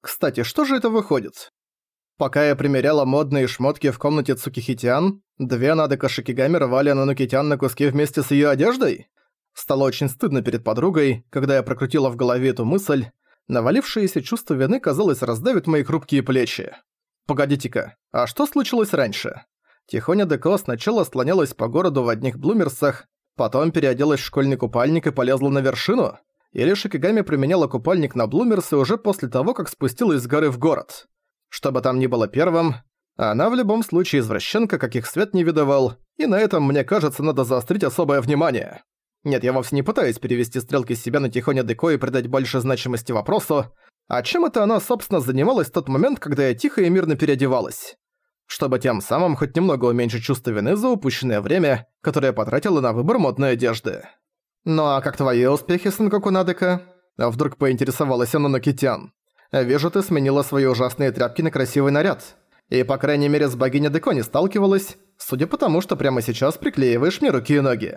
Кстати, что же это выходит? Пока я примеряла модные шмотки в комнате Цукихитян, две Надека Шикигами рвали Нанукитян на куски вместе с её одеждой? Стало очень стыдно перед подругой, когда я прокрутила в голове эту мысль. Навалившееся чувство вины, казалось, раздавит мои хрупкие плечи. Погодите-ка, а что случилось раньше? Тихоня Деко сначала слонялась по городу в одних блумерсах, потом переоделась в школьный купальник и полезла на вершину? Или Шикигами применяла купальник на блумерсы уже после того, как спустилась с горы в город? Что бы там ни было первым, она в любом случае извращенка, каких свет не видывал, и на этом, мне кажется, надо заострить особое внимание. Нет, я вовсе не пытаюсь перевести стрелки себя на Тихоня Деко и придать больше значимости вопросу, а чем это она, собственно, занималась в тот момент, когда я тихо и мирно переодевалась? Чтобы тем самым хоть немного уменьшить чувство вины за упущенное время, которое я потратила на выбор модной одежды. «Ну а как твои успехи, Сэнкоку Надека?» А вдруг поинтересовалась она Нокитян. «Вижу, ты сменила свои ужасные тряпки на красивый наряд. И, по крайней мере, с богиней Деко не сталкивалась, судя по тому, что прямо сейчас приклеиваешь мне руки и ноги.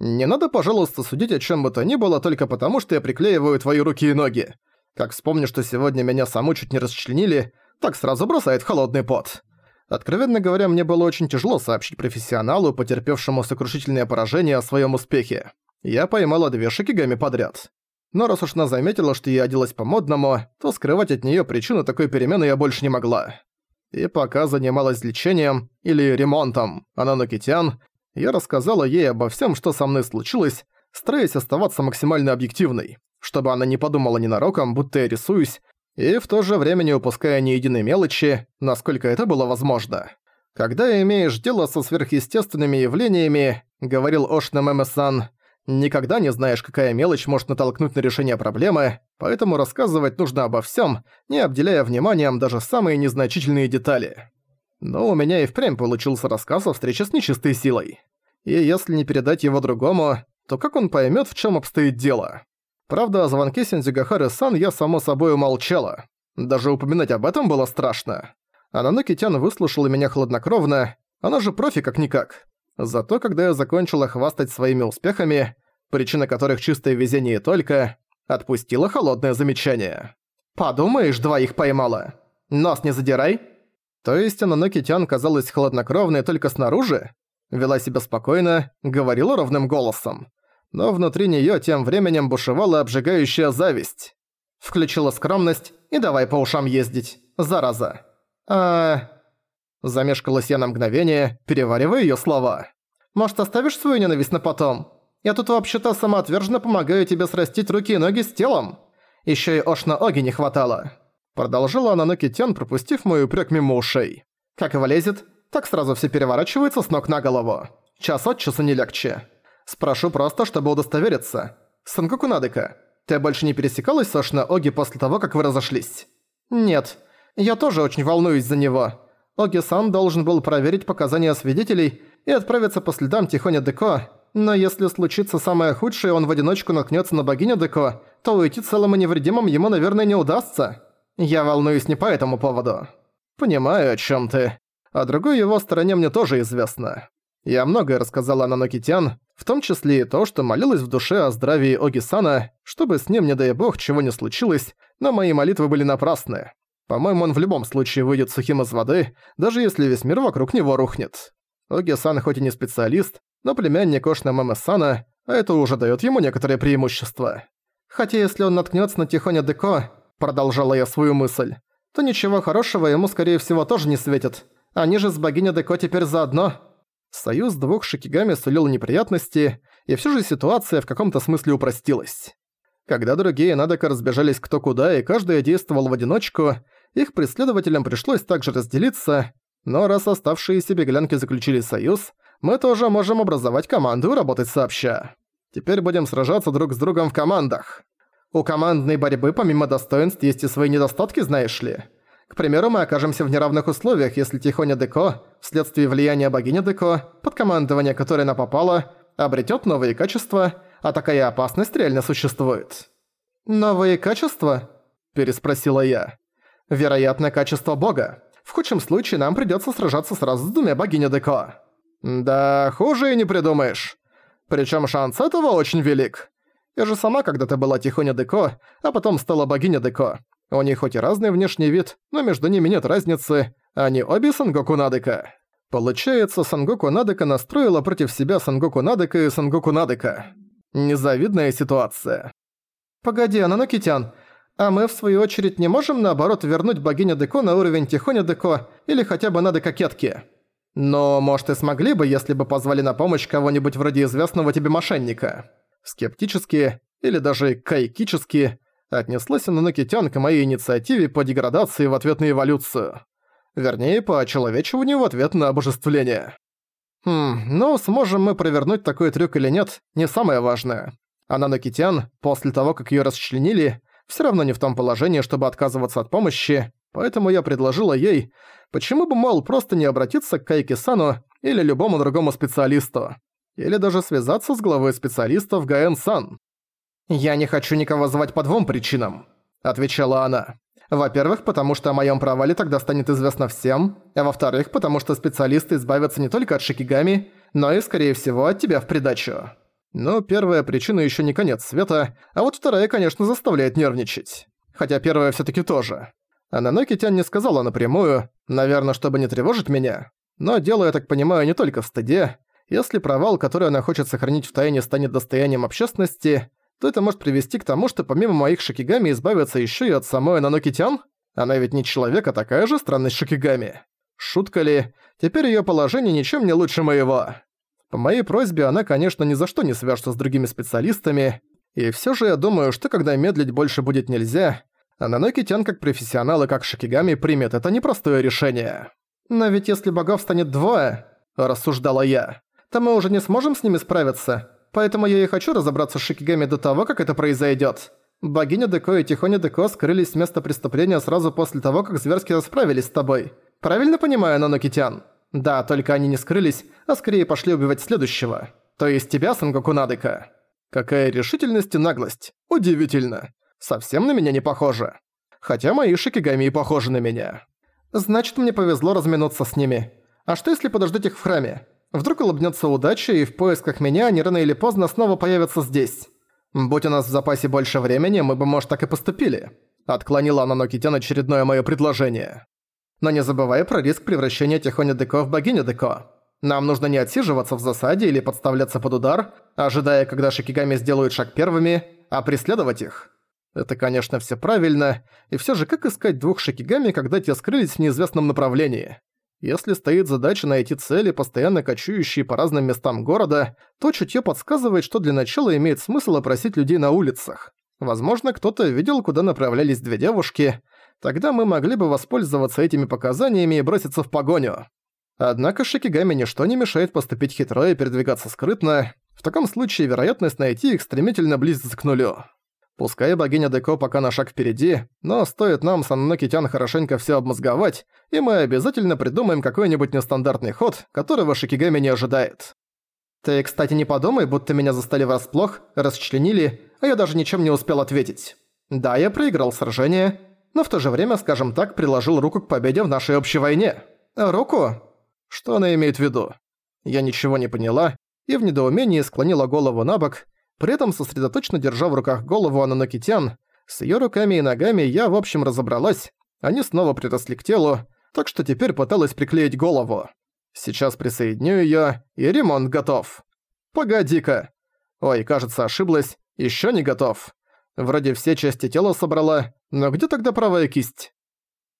Не надо, пожалуйста, судить о чем бы то ни было только потому, что я приклеиваю твои руки и ноги. Как вспомню, что сегодня меня саму чуть не расчленили, так сразу бросает холодный пот. Откровенно говоря, мне было очень тяжело сообщить профессионалу, потерпевшему сокрушительное поражение о своем успехе. Я поймала две шикигами подряд. Но раз уж она заметила, что я оделась по-модному, то скрывать от нее причину такой перемены я больше не могла. И пока занималась лечением, или ремонтом, она Нокитян, я рассказала ей обо всем, что со мной случилось, стараясь оставаться максимально объективной чтобы она не подумала ненароком, будто я рисуюсь, и в то же время не упуская ни единой мелочи, насколько это было возможно. Когда имеешь дело со сверхъестественными явлениями, говорил Ошна Мэмэсан, никогда не знаешь, какая мелочь может натолкнуть на решение проблемы, поэтому рассказывать нужно обо всем, не обделяя вниманием даже самые незначительные детали. Но у меня и впрямь получился рассказ о встрече с нечистой силой. И если не передать его другому, то как он поймет, в чем обстоит дело? Правда, о звонке Синдзюгахары-сан я само собой умолчала. Даже упоминать об этом было страшно. Ананоки Тян выслушала меня хладнокровно, она же профи как-никак. Зато когда я закончила хвастать своими успехами, причина которых чистое везение и только, отпустила холодное замечание. «Подумаешь, двоих поймала. Нос не задирай». То есть Ананоки Тян казалась хладнокровной только снаружи? Вела себя спокойно, говорила ровным голосом но внутри неё тем временем бушевала обжигающая зависть. Включила скромность и давай по ушам ездить. Зараза. А... Замешкалась я на мгновение, переваривая её слова. «Может, оставишь свою ненависть на потом? Я тут вообще-то самоотверженно помогаю тебе срастить руки и ноги с телом. Ещё и Ошна Оги не хватало». Продолжила она Тян, пропустив мой упрёк мимо ушей. «Как его лезет, так сразу все переворачивается с ног на голову. Час от часу не легче. Спрошу просто, чтобы удостовериться. Сангоку Надека, ты больше не пересекалась с Ошна Оги после того, как вы разошлись? Нет. Я тоже очень волнуюсь за него. Оги-сан должен был проверить показания свидетелей и отправиться по следам Тихоня Деко, но если случится самое худшее, он в одиночку наткнется на богиню Деко, то уйти целым и невредимым ему, наверное, не удастся. Я волнуюсь не по этому поводу. Понимаю, о чем ты. О другой его стороне мне тоже известно. Я многое рассказала Нанокитян, в том числе и то, что молилась в душе о здравии Оги-сана, чтобы с ним, не дай бог, чего не случилось, но мои молитвы были напрасны. По-моему, он в любом случае выйдет сухим из воды, даже если весь мир вокруг него рухнет. Оги-сан хоть и не специалист, но племянник Ошна Мамэ-сана, а это уже даёт ему некоторое преимущество. Хотя если он наткнётся на Тихоня Деко, продолжала я свою мысль, то ничего хорошего ему, скорее всего, тоже не светит. Они же с богиней Деко теперь заодно. Союз двух шикигами сулил неприятности, и все же ситуация в каком-то смысле упростилась. Когда другие Надека разбежались кто куда и каждый действовал в одиночку, их преследователям пришлось также разделиться, но раз оставшиеся беглянки заключили союз, мы тоже можем образовать команду и работать сообща. Теперь будем сражаться друг с другом в командах. У командной борьбы помимо достоинств есть и свои недостатки, знаешь ли. К примеру, мы окажемся в неравных условиях, если Тихоня Деко, вследствие влияния богини Деко, под командование которой она попала, обретет новые качества, а такая опасность реально существует. «Новые качества?» – переспросила я. «Вероятно, качество бога. В худшем случае нам придется сражаться сразу с двумя богиня Деко». «Да, хуже и не придумаешь. Причем шанс этого очень велик. Я же сама когда-то была Тихоня Деко, а потом стала богиня Деко. У них хоть и разный внешний вид, но между ними нет разницы, они обе Сангоку Надека. Получается, Сангоку Надека настроила против себя Сангоку Надека и Сангоку Надека. Незавидная ситуация. «Погоди, Ананокитян, а мы, в свою очередь, не можем, наоборот, вернуть богиню Деко на уровень Тихоня Деко или хотя бы Нады Кокетки? Но, может, и смогли бы, если бы позвали на помощь кого-нибудь вроде известного тебе мошенника?» Скептически, или даже кайкически, отнеслась Ананокитян к моей инициативе по деградации в ответ на эволюцию. Вернее, по очеловечиванию в ответ на обожествление. Хм, ну, сможем мы провернуть такой трюк или нет, не самое важное. Ананокитян, после того, как её расчленили, всё равно не в том положении, чтобы отказываться от помощи, поэтому я предложила ей, почему бы, мол, просто не обратиться к Кайки-сану или любому другому специалисту. Или даже связаться с главой специалистов Гаэн-сан. «Я не хочу никого звать по двум причинам», — отвечала она. «Во-первых, потому что о моем провале тогда станет известно всем, а во-вторых, потому что специалисты избавятся не только от Шикигами, но и, скорее всего, от тебя в придачу». Но первая причина еще не конец света, а вот вторая, конечно, заставляет нервничать. Хотя первая все таки тоже. Ананоки Тян не сказала напрямую, наверное, чтобы не тревожить меня. Но дело, я так понимаю, не только в стыде. Если провал, который она хочет сохранить в тайне, станет достоянием общественности, то это может привести к тому, что помимо моих шокигами избавиться еще и от самой Нанокитян? Она ведь не человек, а такая же странность шокигами. Шутка ли? Теперь её положение ничем не лучше моего. По моей просьбе она, конечно, ни за что не свяжется с другими специалистами, и всё же я думаю, что когда медлить больше будет нельзя, а Нанокитян как профессионал и как шокигами примет это непростое решение. «Но ведь если богов станет двое», – рассуждала я, – «то мы уже не сможем с ними справиться. Поэтому я и хочу разобраться с Шикигами до того, как это произойдет. Богиня Деко и Тихоня Деко скрылись с места преступления сразу после того, как зверски расправились с тобой. Правильно понимаю, Нанокитян? Да, только они не скрылись, а скорее пошли убивать следующего. То есть тебя, Сангоку Надека. Какая решительность и наглость. Удивительно. Совсем на меня не похоже. Хотя мои Шикигами и похожи на меня. Значит, мне повезло разминуться с ними. А что если подождать их в храме? Вдруг улыбнется удача, и в поисках меня они рано или поздно снова появятся здесь. Будь у нас в запасе больше времени, мы бы, может, так и поступили. Отклонила она Нокитян очередное мое предложение. Но не забывай про риск превращения Тихоня Деко в богиню Деко. Нам нужно не отсиживаться в засаде или подставляться под удар, ожидая, когда Шикигами сделают шаг первыми, а преследовать их. Это, конечно, все правильно, и все же как искать двух Шикигами, когда те скрылись в неизвестном направлении? Если стоит задача найти цели, постоянно кочующие по разным местам города, то чутье подсказывает, что для начала имеет смысл опросить людей на улицах. Возможно, кто-то видел, куда направлялись две девушки. Тогда мы могли бы воспользоваться этими показаниями и броситься в погоню. Однако Шикигами ничто не мешает поступить хитро и передвигаться скрытно. В таком случае вероятность найти их стремительно близится к нулю. Пускай богиня Деко пока на шаг впереди, но стоит нам с Аннокитян хорошенько всё обмозговать, и мы обязательно придумаем какой-нибудь нестандартный ход, которого Шикигами не ожидает. Ты, кстати, не подумай, будто меня застали врасплох, расчленили, а я даже ничем не успел ответить. Да, я проиграл сражение, но в то же время, скажем так, приложил руку к победе в нашей общей войне. Руку? Что она имеет в виду? Я ничего не поняла и в недоумении склонила голову на бок, при этом сосредоточенно держа в руках голову Ананокитян, с её руками и ногами я, в общем, разобралась, они снова приросли к телу, так что теперь пыталась приклеить голову. Сейчас присоединю её, и ремонт готов. Погоди-ка. Ой, кажется, ошиблась, ещё не готов. Вроде все части тела собрала, но где тогда правая кисть?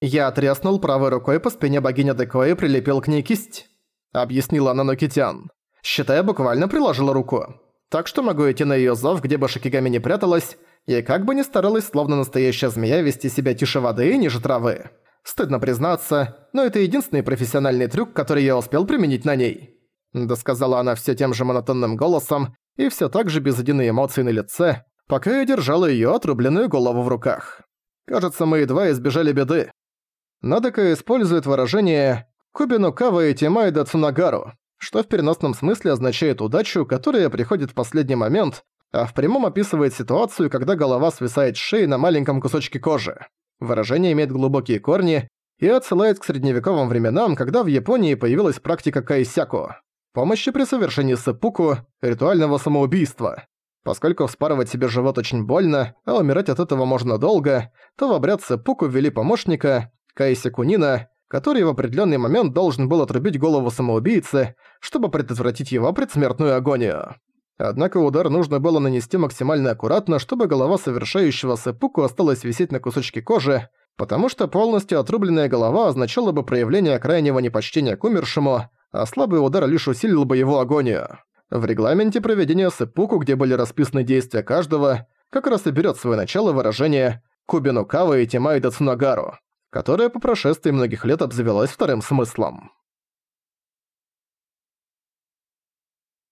Я отряснул правой рукой по спине богини Деко и прилепил к ней кисть. Объяснила Нанокитян. Считая, буквально приложила руку так что могу идти на её зов, где бы Шикигами не пряталась, и как бы ни старалась, словно настоящая змея, вести себя тише воды и ниже травы. Стыдно признаться, но это единственный профессиональный трюк, который я успел применить на ней. Досказала она всё тем же монотонным голосом и всё так же без единой эмоции на лице, пока я держала её отрубленную голову в руках. Кажется, мы едва избежали беды. Надека использует выражение «Кубину Кава и Тимайда Цунагару», что в переносном смысле означает удачу, которая приходит в последний момент, а в прямом описывает ситуацию, когда голова свисает с шеи на маленьком кусочке кожи. Выражение имеет глубокие корни и отсылает к средневековым временам, когда в Японии появилась практика кайсяку – помощи при совершении сэппуку, ритуального самоубийства. Поскольку вспарывать себе живот очень больно, а умирать от этого можно долго, то в обряд Сэппуку ввели помощника, Кайси Кунина, который в определенный момент должен был отрубить голову самоубийцы, чтобы предотвратить его предсмертную агонию. Однако удар нужно было нанести максимально аккуратно, чтобы голова совершающего сэпуку осталась висеть на кусочке кожи, потому что полностью отрубленная голова означала бы проявление крайнего непочтения к умершему, а слабый удар лишь усилил бы его агонию. В регламенте проведения сэпуку, где были расписаны действия каждого, как раз и берет свое начало выражение «Кубину Кава и Тимайда Цунагару», которое по прошествии многих лет обзавелось вторым смыслом.